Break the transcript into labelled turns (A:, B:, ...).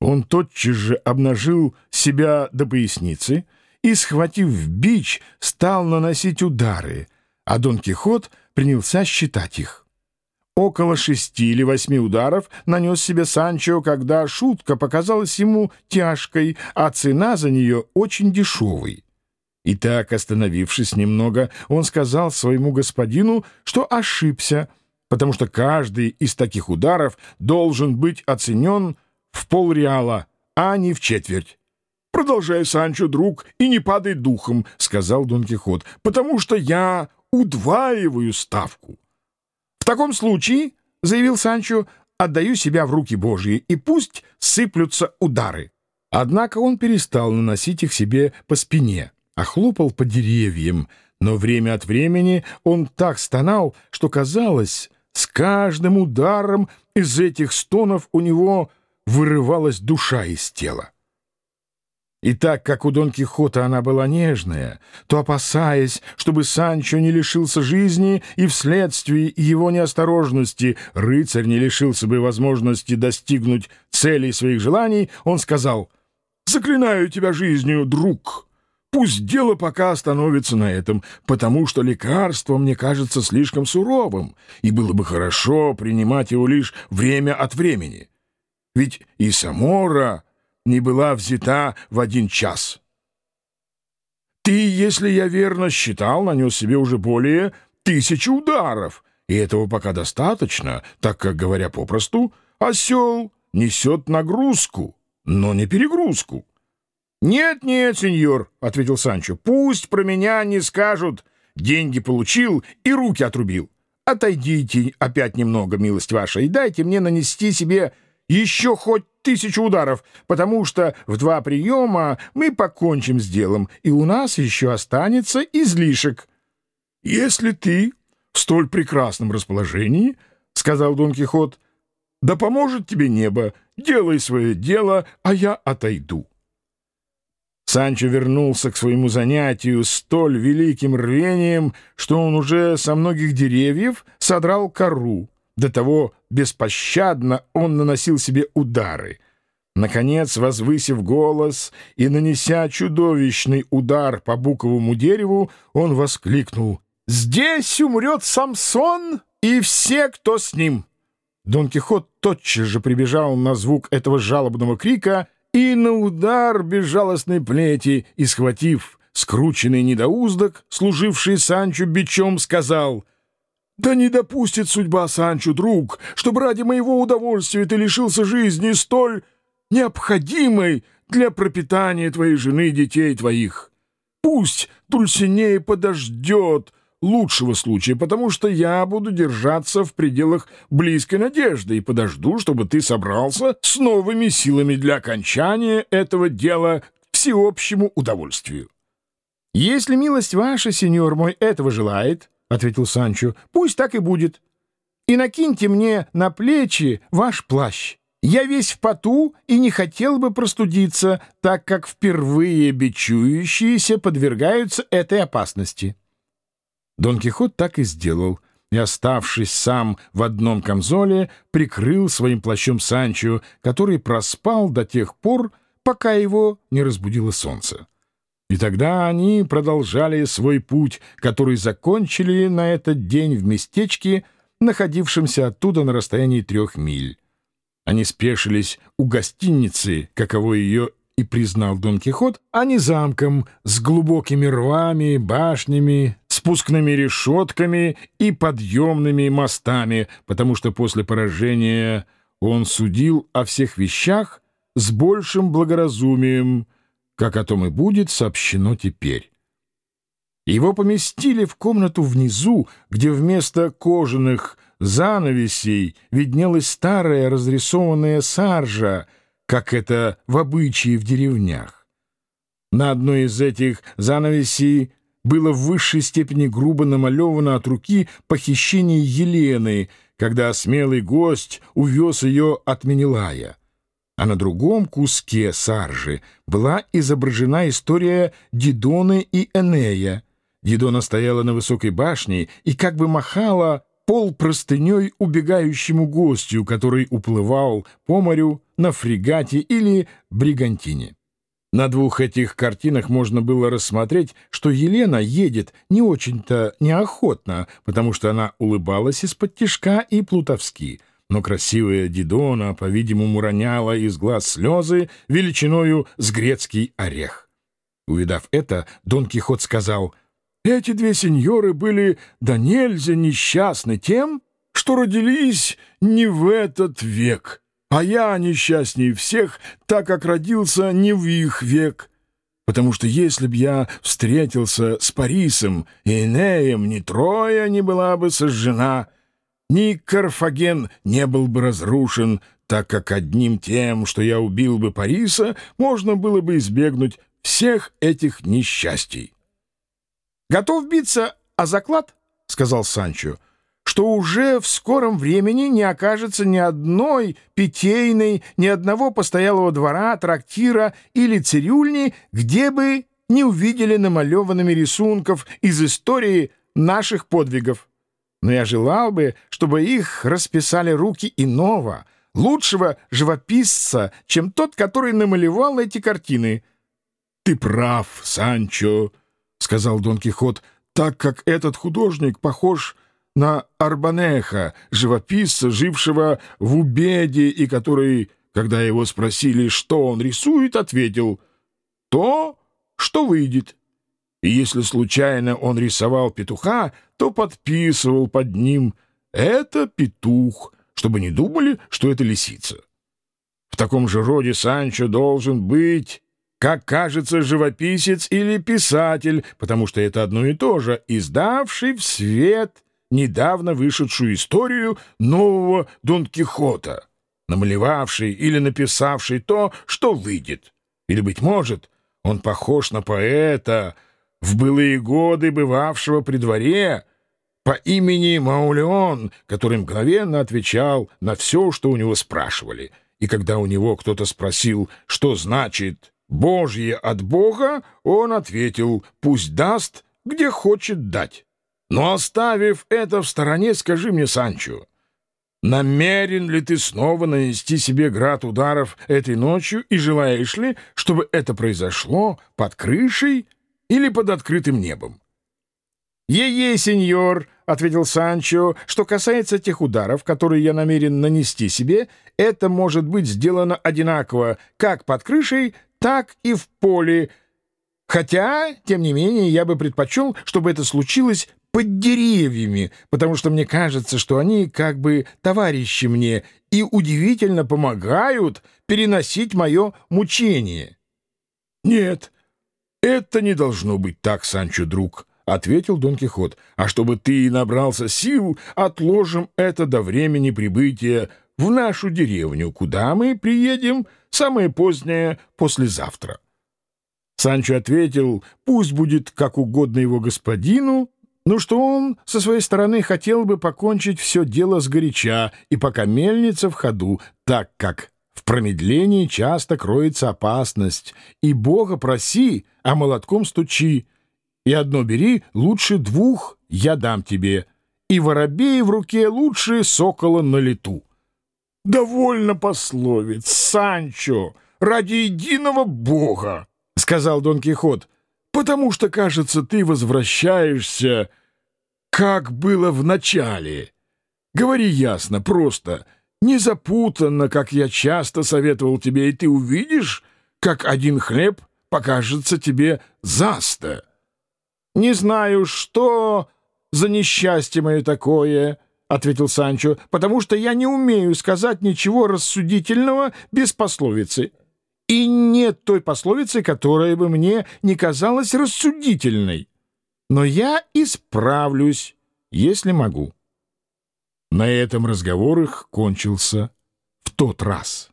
A: Он тотчас же обнажил себя до поясницы и, схватив бич, стал наносить удары, а Дон Кихот принялся считать их. Около шести или восьми ударов нанес себе Санчо, когда шутка показалась ему тяжкой, а цена за нее очень дешевой. И так, остановившись немного, он сказал своему господину, что ошибся, потому что каждый из таких ударов должен быть оценен в полреала, а не в четверть. «Продолжай, Санчо, друг, и не падай духом», — сказал Дон Кихот, «потому что я удваиваю ставку». «В таком случае, — заявил Санчо, — отдаю себя в руки Божьи, и пусть сыплются удары». Однако он перестал наносить их себе по спине, а хлопал по деревьям, но время от времени он так стонал, что казалось, с каждым ударом из этих стонов у него вырывалась душа из тела. И так как у Дон Кихота она была нежная, то, опасаясь, чтобы Санчо не лишился жизни и вследствие его неосторожности рыцарь не лишился бы возможности достигнуть целей своих желаний, он сказал «Заклинаю тебя жизнью, друг». Пусть дело пока остановится на этом, потому что лекарство мне кажется слишком суровым, и было бы хорошо принимать его лишь время от времени. Ведь и Самора не была взята в один час. Ты, если я верно считал, нанес себе уже более тысячи ударов, и этого пока достаточно, так как, говоря попросту, осел несет нагрузку, но не перегрузку. «Нет, нет, сеньор», — ответил Санчо, — «пусть про меня не скажут. Деньги получил и руки отрубил. Отойдите опять немного, милость ваша, и дайте мне нанести себе еще хоть тысячу ударов, потому что в два приема мы покончим с делом, и у нас еще останется излишек». «Если ты в столь прекрасном расположении, — сказал Дон Кихот, — да поможет тебе небо, делай свое дело, а я отойду». Санчо вернулся к своему занятию столь великим рвением, что он уже со многих деревьев содрал кору. До того беспощадно он наносил себе удары. Наконец, возвысив голос и нанеся чудовищный удар по буковому дереву, он воскликнул «Здесь умрет Самсон и все, кто с ним!» Дон Кихот тотчас же прибежал на звук этого жалобного крика — и на удар безжалостной плети, и, схватив скрученный недоуздок, служивший Санчо бичом, сказал «Да не допустит судьба, Санчо, друг, чтобы ради моего удовольствия ты лишился жизни столь необходимой для пропитания твоей жены и детей твоих. Пусть Дульсинея подождет, лучшего случая, потому что я буду держаться в пределах близкой надежды и подожду, чтобы ты собрался с новыми силами для окончания этого дела к всеобщему удовольствию. — Если милость ваша, сеньор мой, этого желает, — ответил Санчо, — пусть так и будет. И накиньте мне на плечи ваш плащ. Я весь в поту и не хотел бы простудиться, так как впервые бичующиеся подвергаются этой опасности. Дон Кихот так и сделал, и, оставшись сам в одном камзоле, прикрыл своим плащом Санчо, который проспал до тех пор, пока его не разбудило солнце. И тогда они продолжали свой путь, который закончили на этот день в местечке, находившемся оттуда на расстоянии трех миль. Они спешились у гостиницы, каково ее и признал Дон Кихот, а не замком с глубокими рвами, башнями, спускными решетками и подъемными мостами, потому что после поражения он судил о всех вещах с большим благоразумием, как о том и будет сообщено теперь. Его поместили в комнату внизу, где вместо кожаных занавесей виднелась старая разрисованная саржа, как это в обычае в деревнях. На одной из этих занавесей было в высшей степени грубо намалевано от руки похищение Елены, когда смелый гость увез ее от Менелая. А на другом куске саржи была изображена история Дидоны и Энея. Дидона стояла на высокой башне и как бы махала пол простыней убегающему гостю, который уплывал по морю на фрегате или бригантине. На двух этих картинах можно было рассмотреть, что Елена едет не очень-то неохотно, потому что она улыбалась из-под тишка и плутовски, но красивая Дидона, по-видимому, роняла из глаз слезы величиною с грецкий орех. Увидав это, Дон Кихот сказал, «Эти две сеньоры были да нельзя несчастны тем, что родились не в этот век». А я несчастней всех, так как родился не в их век. Потому что если б я встретился с Парисом и Энеем, ни Троя не была бы сожжена, ни Карфаген не был бы разрушен, так как одним тем, что я убил бы Париса, можно было бы избегнуть всех этих несчастий.
B: «Готов биться о заклад?» — сказал Санчо — что уже в скором времени не окажется ни одной питейной, ни одного постоялого двора, трактира или цирюльни, где бы не увидели намалеванными рисунков из истории наших подвигов. Но я желал бы, чтобы их расписали руки иного, лучшего живописца, чем тот, который намалевал эти картины.
A: — Ты прав, Санчо, — сказал Дон Кихот, — так как этот художник похож на Арбанеха, живописца, жившего в Убеде, и который, когда его спросили, что он рисует, ответил «То, что выйдет». И если случайно он рисовал петуха, то подписывал под ним «Это петух», чтобы не думали, что это лисица. В таком же роде Санчо должен быть, как кажется, живописец или писатель, потому что это одно и то же, издавший в свет — недавно вышедшую историю нового Дон Кихота, намалевавший или написавший то, что выйдет. Или, быть может, он похож на поэта, в былые годы бывавшего при дворе, по имени Маулеон, который мгновенно отвечал на все, что у него спрашивали. И когда у него кто-то спросил, что значит «Божье от Бога», он ответил «Пусть даст, где хочет дать». Но оставив это в стороне, скажи мне, Санчо, намерен ли ты снова нанести себе град ударов этой ночью и желаешь ли, чтобы это произошло под крышей или под открытым небом?
B: «Е-е, сеньор», — ответил Санчо, — «что касается тех ударов, которые я намерен нанести себе, это может быть сделано одинаково как под крышей, так и в поле, хотя, тем не менее, я бы предпочел, чтобы это случилось под деревьями, потому что мне кажется, что они как бы товарищи мне и удивительно помогают переносить мое мучение.
A: — Нет, это не должно быть так, Санчо, друг, — ответил Дон Кихот. — А чтобы ты набрался сил, отложим это до времени прибытия в нашу деревню, куда мы приедем самое позднее послезавтра. Санчо ответил, пусть будет как угодно его господину, ну что он со своей стороны хотел бы покончить все дело сгоряча и пока мельница в ходу, так как промедлении часто кроется опасность, и Бога проси, а молотком стучи, и одно бери, лучше двух я дам тебе, и воробей в руке лучше сокола на лету. — Довольно пословиц, Санчо, ради единого Бога, — сказал Дон Кихот, — потому что, кажется, ты возвращаешься, как было в начале. Говори ясно, просто, не запутанно, как я часто советовал тебе, и ты увидишь, как один хлеб покажется тебе заста.
B: — Не знаю, что за несчастье мое такое, — ответил Санчо, — потому что я не умею сказать ничего рассудительного без пословицы. И нет той пословицы, которая бы мне не казалась рассудительной. Но я исправлюсь, если могу.
A: На этом разговор их кончился в тот раз.